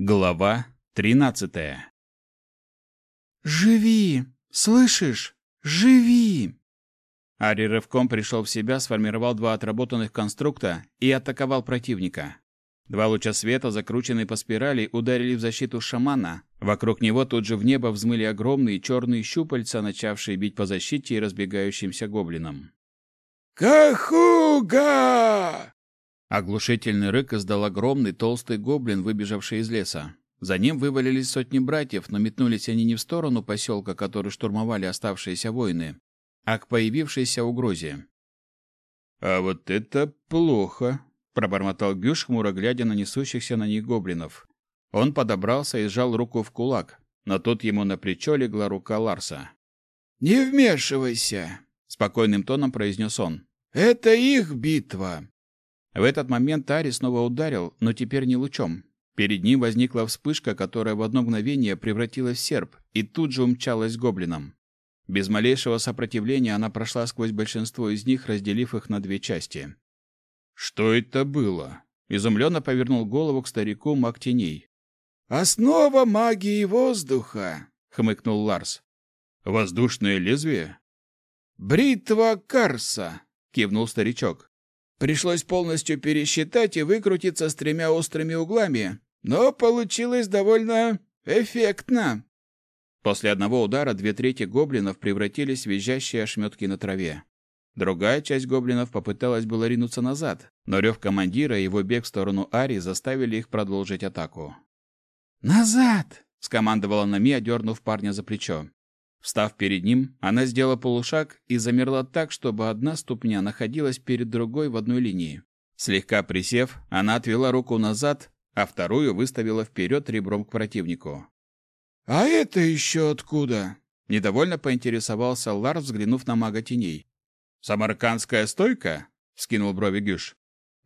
Глава тринадцатая. «Живи! Слышишь? Живи!» Ари рывком пришел в себя, сформировал два отработанных конструкта и атаковал противника. Два луча света, закрученные по спирали, ударили в защиту шамана. Вокруг него тут же в небо взмыли огромные черные щупальца, начавшие бить по защите и разбегающимся гоблинам. «Кахуга!» Оглушительный рык издал огромный толстый гоблин, выбежавший из леса. За ним вывалились сотни братьев, но метнулись они не в сторону поселка, который штурмовали оставшиеся воины, а к появившейся угрозе. «А вот это плохо», — пробормотал Гюш, хмуро глядя на несущихся на них гоблинов. Он подобрался и сжал руку в кулак, но тут ему на плечо легла рука Ларса. «Не вмешивайся», — спокойным тоном произнес он. «Это их битва. В этот момент Ари снова ударил, но теперь не лучом. Перед ним возникла вспышка, которая в одно мгновение превратилась в серп и тут же умчалась гоблином. Без малейшего сопротивления она прошла сквозь большинство из них, разделив их на две части. «Что это было?» Изумленно повернул голову к старику маг теней. «Основа магии воздуха!» — хмыкнул Ларс. «Воздушное лезвие?» «Бритва Карса!» — кивнул старичок. Пришлось полностью пересчитать и выкрутиться с тремя острыми углами, но получилось довольно эффектно. После одного удара две трети гоблинов превратились в визжащие ошметки на траве. Другая часть гоблинов попыталась было ринуться назад, но рев командира и его бег в сторону Ари заставили их продолжить атаку. «Назад!» — скомандовала Нами, одернув парня за плечо. Встав перед ним, она сделала полушаг и замерла так, чтобы одна ступня находилась перед другой в одной линии. Слегка присев, она отвела руку назад, а вторую выставила вперед ребром к противнику. «А это еще откуда?» — недовольно поинтересовался Лар, взглянув на мага теней. «Самаркандская стойка?» — скинул брови Гюш.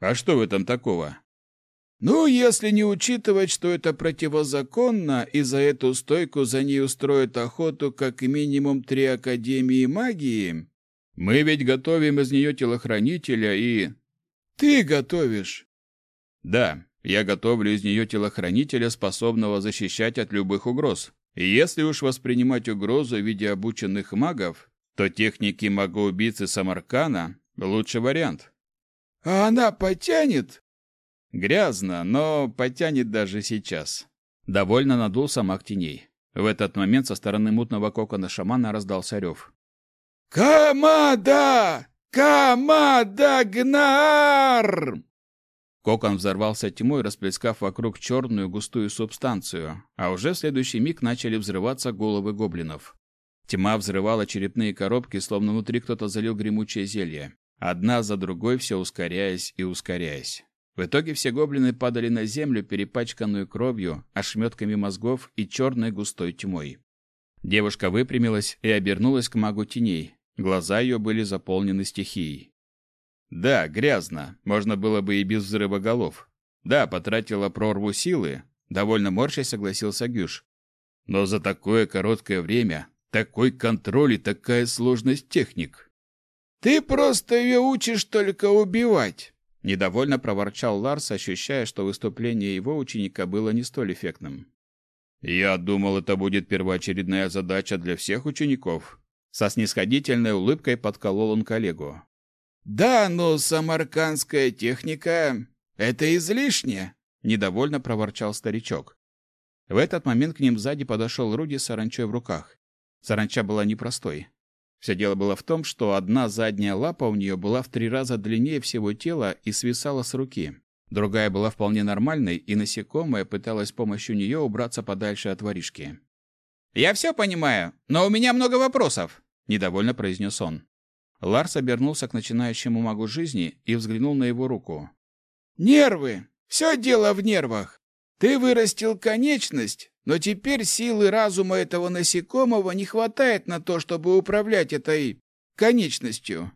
«А что в этом такого?» Ну, если не учитывать, что это противозаконно, и за эту стойку за ней устроят охоту как минимум три академии магии. Мы ведь готовим из нее телохранителя и... Ты готовишь? Да, я готовлю из нее телохранителя, способного защищать от любых угроз. И если уж воспринимать угрозу в виде обученных магов, то техники магоубийцы Самаркана — лучший вариант. А она потянет? Грязно, но потянет даже сейчас. Довольно надулся маг теней. В этот момент со стороны мутного кокона шамана раздался рев. «Камада! Камада Гнар!» Кокон взорвался тьмой, расплескав вокруг черную густую субстанцию, а уже в следующий миг начали взрываться головы гоблинов. Тьма взрывала черепные коробки, словно внутри кто-то залил гремучее зелье. Одна за другой все ускоряясь и ускоряясь. В итоге все гоблины падали на землю, перепачканную кровью, ошметками мозгов и черной густой тьмой. Девушка выпрямилась и обернулась к магу теней. Глаза ее были заполнены стихией. Да, грязно. Можно было бы и без взрыва голов. Да, потратила прорву силы. Довольно морщась согласился Гюш. Но за такое короткое время такой контроль и такая сложность техник. Ты просто ее учишь только убивать. Недовольно проворчал Ларс, ощущая, что выступление его ученика было не столь эффектным. «Я думал, это будет первоочередная задача для всех учеников». Со снисходительной улыбкой подколол он коллегу. «Да, но самаркандская техника — это излишне», — недовольно проворчал старичок. В этот момент к ним сзади подошел Руди с саранчой в руках. Саранча была непростой. Все дело было в том, что одна задняя лапа у нее была в три раза длиннее всего тела и свисала с руки. Другая была вполне нормальной, и насекомое пыталось с помощью нее убраться подальше от воришки. «Я все понимаю, но у меня много вопросов», — недовольно произнес он. Ларс обернулся к начинающему магу жизни и взглянул на его руку. «Нервы! Все дело в нервах! Ты вырастил конечность, но теперь силы разума этого насекомого не хватает на то, чтобы управлять этой конечностью.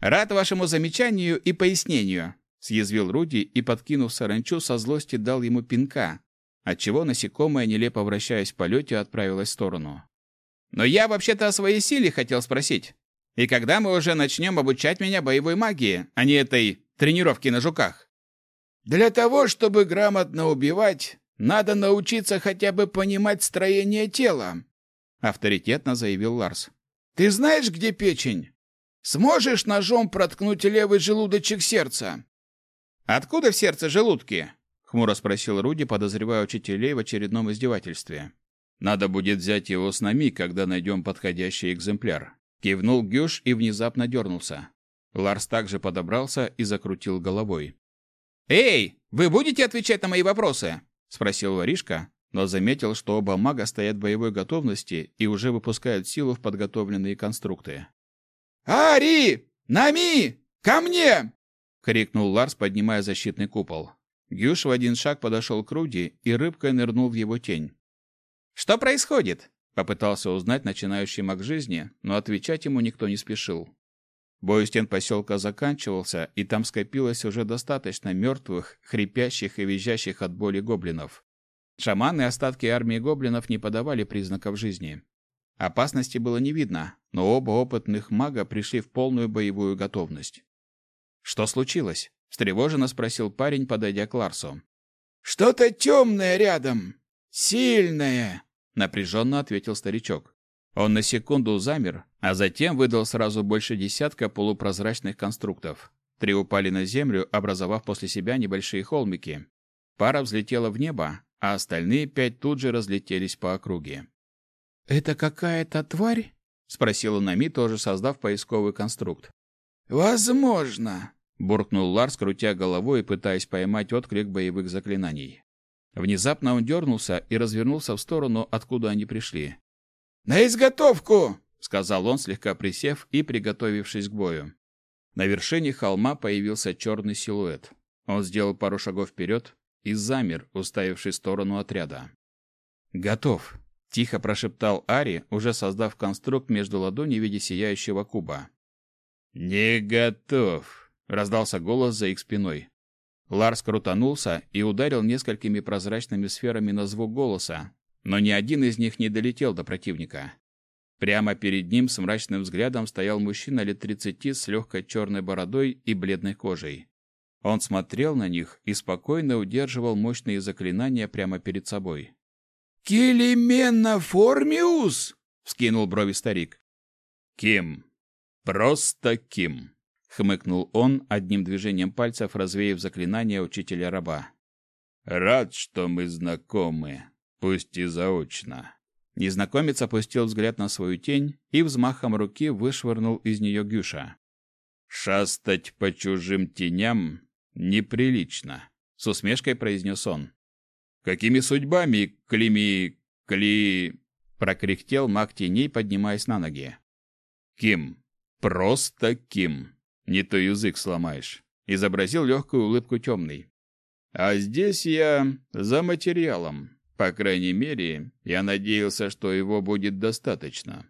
Рад вашему замечанию и пояснению, съязвил Руди и, подкинув саранчу, со злости дал ему пинка, отчего насекомое, нелепо вращаясь в полете, отправилось в сторону. Но я вообще-то о своей силе хотел спросить. И когда мы уже начнем обучать меня боевой магии, а не этой тренировки на жуках? Для того, чтобы грамотно убивать, Надо научиться хотя бы понимать строение тела, авторитетно заявил Ларс. Ты знаешь, где печень? Сможешь ножом проткнуть левый желудочек сердца? Откуда в сердце желудки? хмуро спросил Руди, подозревая учителей в очередном издевательстве. Надо будет взять его с нами, когда найдем подходящий экземпляр. Кивнул Гюш и внезапно дернулся. Ларс также подобрался и закрутил головой. «Эй, вы будете отвечать на мои вопросы?» – спросил воришка, но заметил, что оба мага стоят в боевой готовности и уже выпускают силу в подготовленные конструкты. «Ари! Нами! Ко мне!» — крикнул Ларс, поднимая защитный купол. Гюш в один шаг подошел к Руди и рыбкой нырнул в его тень. «Что происходит?» — попытался узнать начинающий маг жизни, но отвечать ему никто не спешил. Бой у стен поселка заканчивался, и там скопилось уже достаточно мертвых, хрипящих и визжащих от боли гоблинов. Шаманы и остатки армии гоблинов не подавали признаков жизни. Опасности было не видно, но оба опытных мага пришли в полную боевую готовность. «Что случилось?» – встревоженно спросил парень, подойдя к Ларсу. «Что-то темное рядом. Сильное!» – напряженно ответил старичок. Он на секунду замер, а затем выдал сразу больше десятка полупрозрачных конструктов. Три упали на землю, образовав после себя небольшие холмики. Пара взлетела в небо, а остальные пять тут же разлетелись по округе. «Это какая-то тварь?» — спросила Нами, тоже создав поисковый конструкт. «Возможно», — буркнул Ларс, крутя головой и пытаясь поймать отклик боевых заклинаний. Внезапно он дернулся и развернулся в сторону, откуда они пришли. «На изготовку!» — сказал он, слегка присев и приготовившись к бою. На вершине холма появился черный силуэт. Он сделал пару шагов вперед и замер, уставившись в сторону отряда. «Готов!» — тихо прошептал Ари, уже создав конструкт между ладоней в виде сияющего куба. «Не готов!» — раздался голос за их спиной. Ларс крутанулся и ударил несколькими прозрачными сферами на звук голоса, но ни один из них не долетел до противника. Прямо перед ним с мрачным взглядом стоял мужчина лет тридцати с легкой черной бородой и бледной кожей. Он смотрел на них и спокойно удерживал мощные заклинания прямо перед собой. «Килимена Формиус!» — вскинул брови старик. «Ким. Просто Ким!» — хмыкнул он, одним движением пальцев развеяв заклинание учителя раба. «Рад, что мы знакомы, пусть и заочно». Незнакомец опустил взгляд на свою тень и взмахом руки вышвырнул из нее Гюша. «Шастать по чужим теням неприлично, с усмешкой произнес он. Какими судьбами, Клими, Кли, прокряхтел маг теней, поднимаясь на ноги. Ким, просто Ким. Не то язык сломаешь, изобразил легкую улыбку темный. А здесь я за материалом. По крайней мере, я надеялся, что его будет достаточно.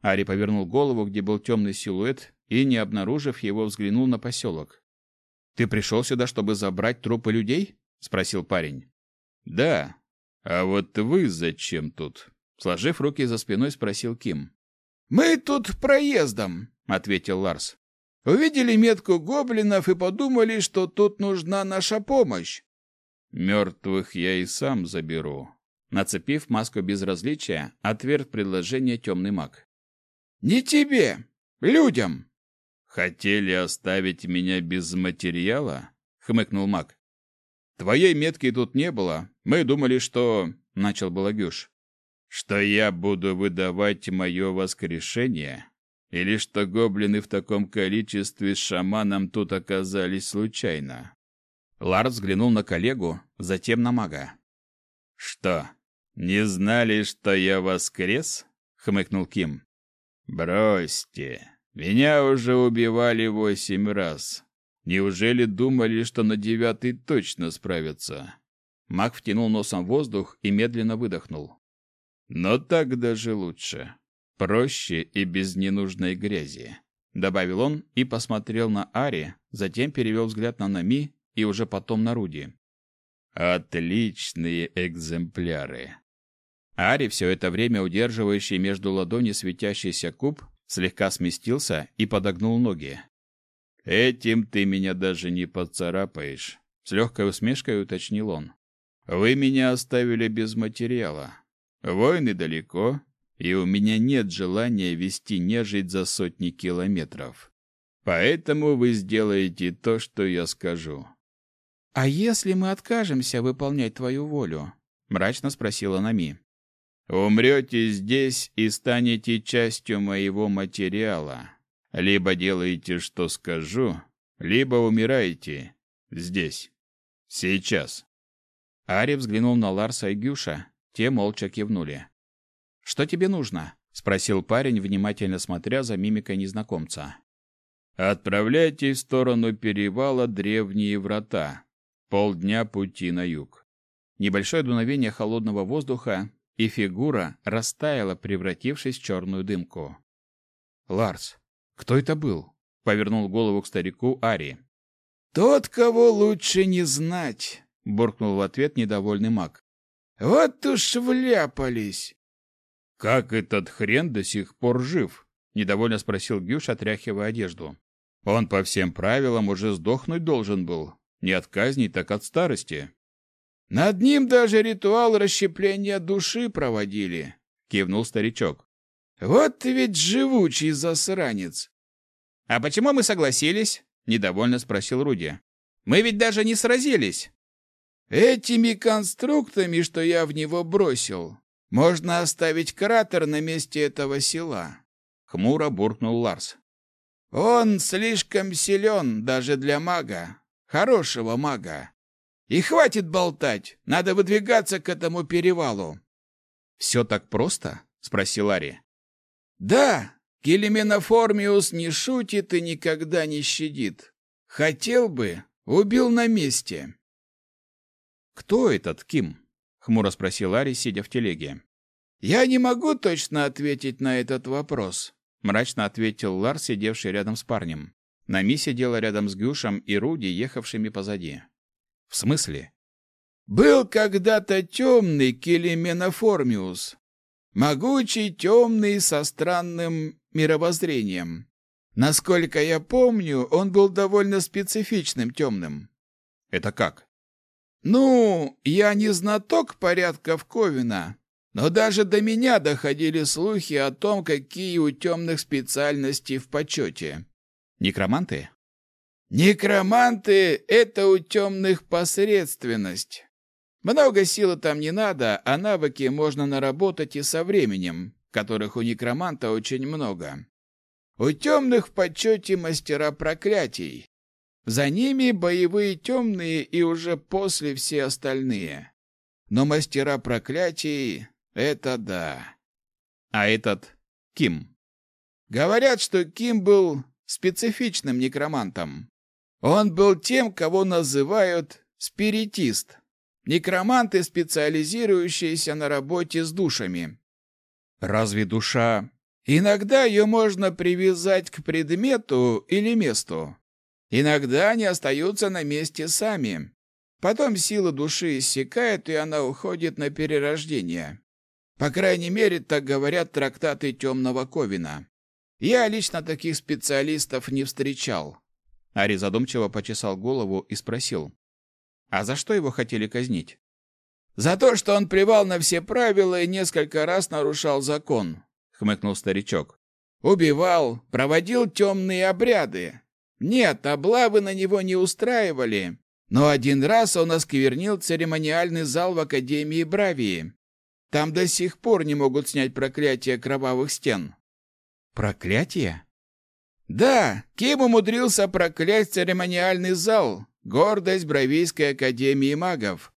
Ари повернул голову, где был темный силуэт, и, не обнаружив его, взглянул на поселок. Ты пришел сюда, чтобы забрать трупы людей? спросил парень. Да. А вот вы зачем тут? Сложив руки за спиной, спросил Ким. Мы тут проездом, ответил Ларс. Увидели метку гоблинов и подумали, что тут нужна наша помощь. Мертвых я и сам заберу. Нацепив маску безразличия, отверг предложение темный маг. Не тебе, людям. Хотели оставить меня без материала? хмыкнул Мак. Твоей метки тут не было. Мы думали, что начал Балагюш. Что я буду выдавать мое воскрешение или что гоблины в таком количестве с шаманом тут оказались случайно. Ларс взглянул на коллегу, затем на мага. Что? Не знали, что я воскрес? хмыкнул Ким. Бросьте. Меня уже убивали восемь раз. Неужели думали, что на девятый точно справятся? Маг втянул носом воздух и медленно выдохнул. Но так даже лучше. Проще и без ненужной грязи, добавил он и посмотрел на Ари, затем перевел взгляд на Нами и уже потом на Руди. Отличные экземпляры. Ари, все это время удерживающий между ладони светящийся куб, слегка сместился и подогнул ноги. Этим ты меня даже не поцарапаешь, с легкой усмешкой уточнил он. Вы меня оставили без материала. Войны далеко, и у меня нет желания вести нежить за сотни километров. Поэтому вы сделаете то, что я скажу. А если мы откажемся выполнять твою волю? мрачно спросила Нами. Умрете здесь и станете частью моего материала. Либо делаете, что скажу, либо умираете здесь. Сейчас. Ари взглянул на Ларса и Гюша, те молча кивнули. Что тебе нужно? спросил парень, внимательно смотря за мимикой незнакомца. Отправляйте в сторону перевала древние врата. Полдня пути на юг. Небольшое дуновение холодного воздуха, и фигура растаяла, превратившись в черную дымку. Ларс, кто это был? повернул голову к старику Ари. Тот, кого лучше не знать, буркнул в ответ недовольный маг. Вот уж вляпались. Как этот хрен до сих пор жив? недовольно спросил Гюш, отряхивая одежду. Он по всем правилам уже сдохнуть должен был, не от казни, так от старости. Над ним даже ритуал расщепления души проводили, кивнул старичок. Вот ты ведь живучий засранец. А почему мы согласились? недовольно спросил Руди. Мы ведь даже не сразились. Этими конструктами, что я в него бросил, можно оставить кратер на месте этого села, хмуро буркнул Ларс. Он слишком силен даже для мага, хорошего мага. И хватит болтать, надо выдвигаться к этому перевалу. «Все так просто? спросил Ари. Да, Келименоформиус не шутит и никогда не щадит. Хотел бы, убил на месте. Кто этот Ким? хмуро спросил Ари, сидя в телеге. Я не могу точно ответить на этот вопрос, мрачно ответил Ларс, сидевший рядом с парнем. Нами сидела рядом с Гюшем и Руди, ехавшими позади. В смысле? Был когда-то темный Келименоформиус. Могучий, темный, со странным мировоззрением. Насколько я помню, он был довольно специфичным темным. Это как? Ну, я не знаток порядков Ковина, но даже до меня доходили слухи о том, какие у темных специальности в почете. Некроманты? Некроманты — это у темных посредственность. Много силы там не надо, а навыки можно наработать и со временем, которых у некроманта очень много. У темных в почете мастера проклятий. За ними боевые темные и уже после все остальные. Но мастера проклятий — это да. А этот Ким? Говорят, что Ким был специфичным некромантом. Он был тем, кого называют спиритист. Некроманты, специализирующиеся на работе с душами. Разве душа... Иногда ее можно привязать к предмету или месту. Иногда они остаются на месте сами. Потом сила души иссякает, и она уходит на перерождение. По крайней мере, так говорят трактаты Темного Ковина. Я лично таких специалистов не встречал. Ари задумчиво почесал голову и спросил. «А за что его хотели казнить?» «За то, что он плевал на все правила и несколько раз нарушал закон», — хмыкнул старичок. «Убивал, проводил темные обряды. Нет, облавы на него не устраивали, но один раз он осквернил церемониальный зал в Академии Бравии. Там до сих пор не могут снять проклятие кровавых стен». «Проклятие?» Да, Ким умудрился проклясть церемониальный зал, гордость Бравийской академии магов.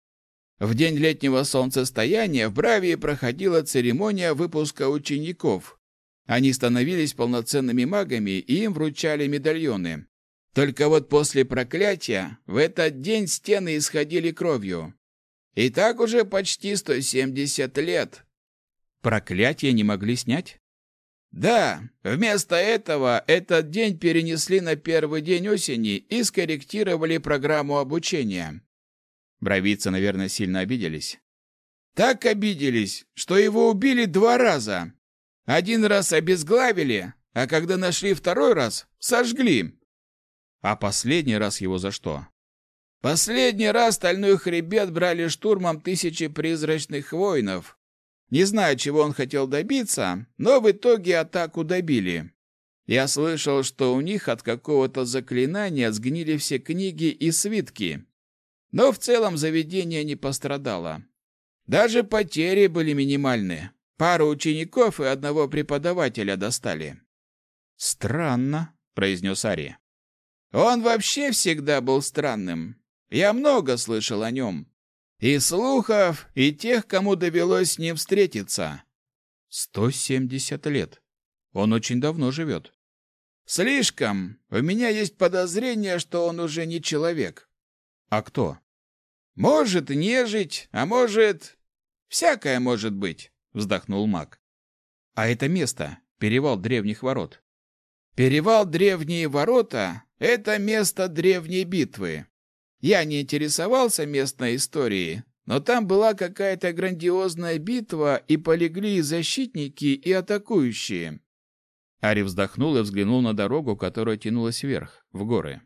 В день летнего солнцестояния в Бравии проходила церемония выпуска учеников. Они становились полноценными магами, и им вручали медальоны. Только вот после проклятия в этот день стены исходили кровью. И так уже почти 170 лет. Проклятие не могли снять? Да, вместо этого этот день перенесли на первый день осени и скорректировали программу обучения. Бровицы, наверное, сильно обиделись. Так обиделись, что его убили два раза. Один раз обезглавили, а когда нашли второй раз, сожгли. А последний раз его за что? Последний раз стальной хребет брали штурмом тысячи призрачных воинов. Не знаю, чего он хотел добиться, но в итоге атаку добили. Я слышал, что у них от какого-то заклинания сгнили все книги и свитки. Но в целом заведение не пострадало. Даже потери были минимальны. Пару учеников и одного преподавателя достали. Странно, произнес Ари. Он вообще всегда был странным. Я много слышал о нем. И слухов, и тех, кому довелось с ним встретиться. Сто семьдесят лет. Он очень давно живет. Слишком. У меня есть подозрение, что он уже не человек. А кто? Может, нежить, а может, всякое может быть, вздохнул маг. А это место, перевал древних ворот. Перевал Древние ворота — это место древней битвы. Я не интересовался местной историей, но там была какая-то грандиозная битва, и полегли и защитники, и атакующие. Ари вздохнул и взглянул на дорогу, которая тянулась вверх, в горы.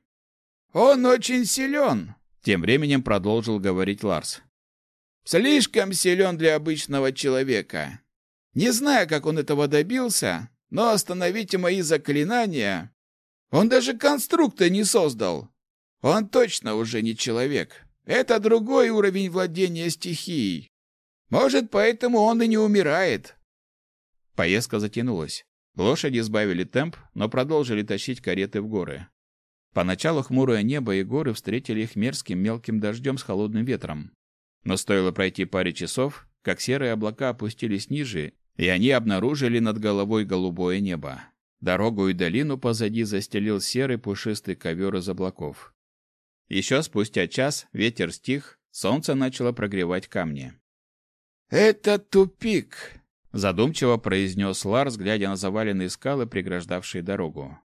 «Он очень силен!» — тем временем продолжил говорить Ларс. «Слишком силен для обычного человека. Не знаю, как он этого добился, но остановите мои заклинания. Он даже конструкта не создал. Он точно уже не человек. Это другой уровень владения стихией. Может, поэтому он и не умирает. Поездка затянулась. Лошади сбавили темп, но продолжили тащить кареты в горы. Поначалу хмурое небо и горы встретили их мерзким мелким дождем с холодным ветром. Но стоило пройти паре часов, как серые облака опустились ниже и они обнаружили над головой голубое небо. Дорогу и долину позади застелил серый пушистый ковер из облаков. Еще спустя час ветер стих, солнце начало прогревать камни. «Это тупик», — задумчиво произнес Ларс, глядя на заваленные скалы, преграждавшие дорогу.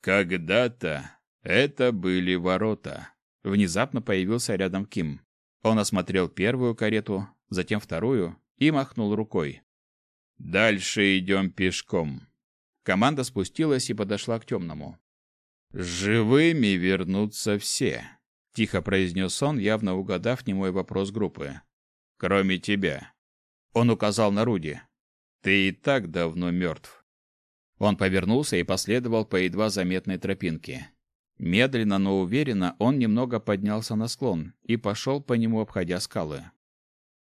«Когда-то это были ворота». Внезапно появился рядом Ким. Он осмотрел первую карету, затем вторую и махнул рукой. Дальше идем пешком. Команда спустилась и подошла к темному. Живыми вернутся все, тихо произнес он, явно угадав немой вопрос группы. Кроме тебя. Он указал на Руди. Ты и так давно мертв». Он повернулся и последовал по едва заметной тропинке. Медленно, но уверенно он немного поднялся на склон и пошел по нему, обходя скалы.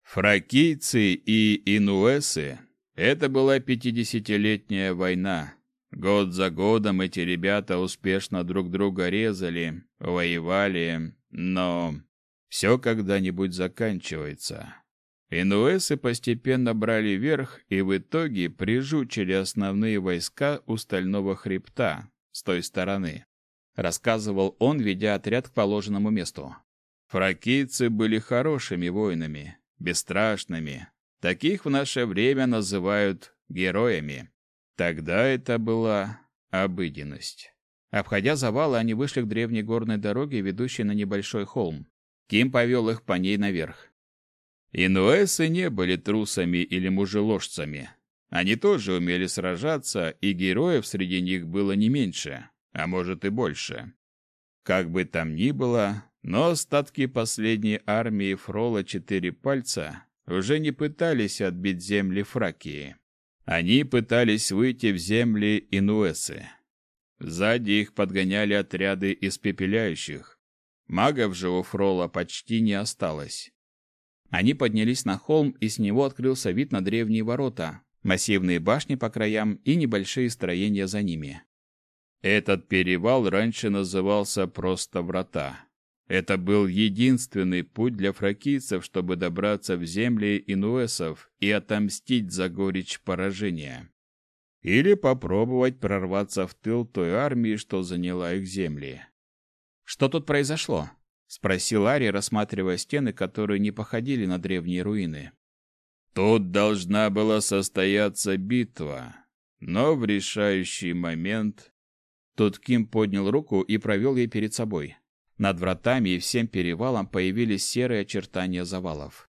Фракийцы и инуэсы это была пятидесятилетняя война. Год за годом эти ребята успешно друг друга резали, воевали, но все когда-нибудь заканчивается. Инуэсы постепенно брали верх и в итоге прижучили основные войска у стального хребта с той стороны. Рассказывал он, ведя отряд к положенному месту. Фракийцы были хорошими воинами, бесстрашными, Таких в наше время называют героями. Тогда это была обыденность. Обходя завалы, они вышли к древней горной дороге, ведущей на небольшой холм. Ким повел их по ней наверх. Инуэсы не были трусами или мужеложцами. Они тоже умели сражаться, и героев среди них было не меньше, а может и больше. Как бы там ни было, но остатки последней армии Фрола Четыре Пальца уже не пытались отбить земли Фракии. Они пытались выйти в земли Инуэсы. Сзади их подгоняли отряды испепеляющих. Магов же у Фрола почти не осталось. Они поднялись на холм, и с него открылся вид на древние ворота, массивные башни по краям и небольшие строения за ними. Этот перевал раньше назывался просто Врата. Это был единственный путь для фракийцев, чтобы добраться в земли инуэсов и отомстить за горечь поражения. Или попробовать прорваться в тыл той армии, что заняла их земли. «Что тут произошло?» — спросил Ари, рассматривая стены, которые не походили на древние руины. «Тут должна была состояться битва, но в решающий момент...» Тут Ким поднял руку и провел ей перед собой. Над вратами и всем перевалом появились серые очертания завалов.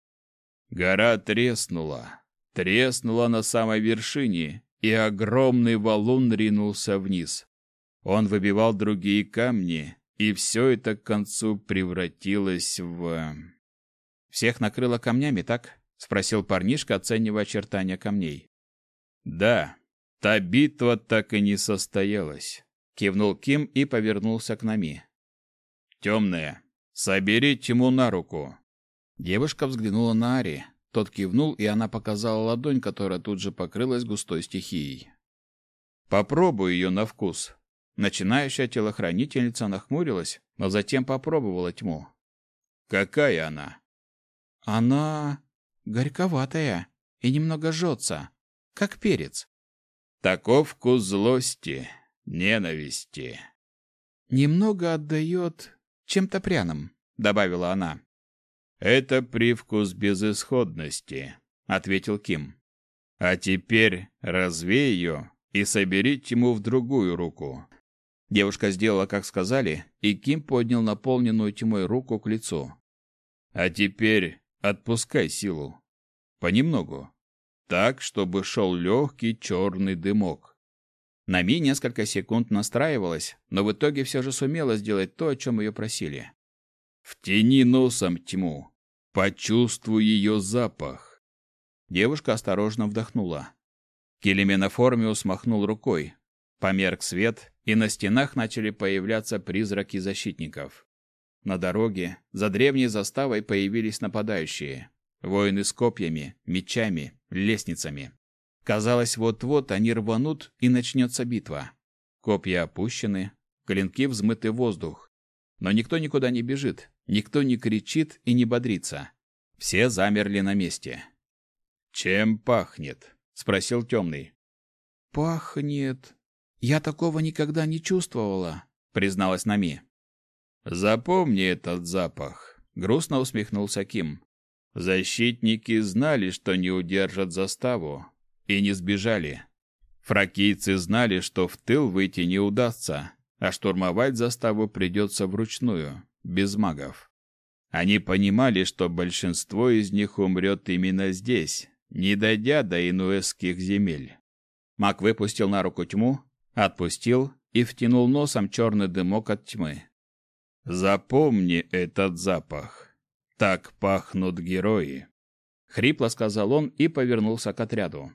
Гора треснула, треснула на самой вершине, и огромный валун ринулся вниз. Он выбивал другие камни, и все это к концу превратилось в... Всех накрыло камнями, так? Спросил парнишка, оценивая очертания камней. Да, та битва так и не состоялась. Кивнул Ким и повернулся к Нами. Темная, собери Тиму на руку. Девушка взглянула на Ари. Тот кивнул, и она показала ладонь, которая тут же покрылась густой стихией. Попробуй ее на вкус. Начинающая телохранительница нахмурилась, но затем попробовала тьму. Какая она? Она горьковатая и немного жжется, как перец. Таков вкус злости, ненависти. Немного отдает чем-то пряным, добавила она. Это привкус безысходности, ответил Ким. А теперь развей ее и собери тьму в другую руку. Девушка сделала, как сказали, и Ким поднял наполненную тьмой руку к лицу. А теперь отпускай силу. Понемногу. Так, чтобы шел легкий черный дымок. Нами несколько секунд настраивалась, но в итоге все же сумела сделать то, о чем ее просили. Втяни носом тьму. Почувствуй ее запах. Девушка осторожно вдохнула. Келеменоформиус махнул рукой. Померк свет, и на стенах начали появляться призраки защитников. На дороге, за древней заставой появились нападающие. Воины с копьями, мечами, лестницами. Казалось, вот-вот они рванут, и начнется битва. Копья опущены, клинки взмыты в воздух. Но никто никуда не бежит, никто не кричит и не бодрится. Все замерли на месте. «Чем пахнет?» — спросил темный. «Пахнет...» «Я такого никогда не чувствовала», — призналась Нами. «Запомни этот запах», — грустно усмехнулся Ким. «Защитники знали, что не удержат заставу, и не сбежали. Фракийцы знали, что в тыл выйти не удастся, а штурмовать заставу придется вручную, без магов. Они понимали, что большинство из них умрет именно здесь, не дойдя до инуэсских земель. Маг выпустил на руку тьму, Отпустил и втянул носом черный дымок от тьмы. «Запомни этот запах. Так пахнут герои», — хрипло сказал он и повернулся к отряду.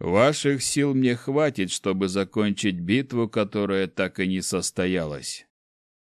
«Ваших сил мне хватит, чтобы закончить битву, которая так и не состоялась.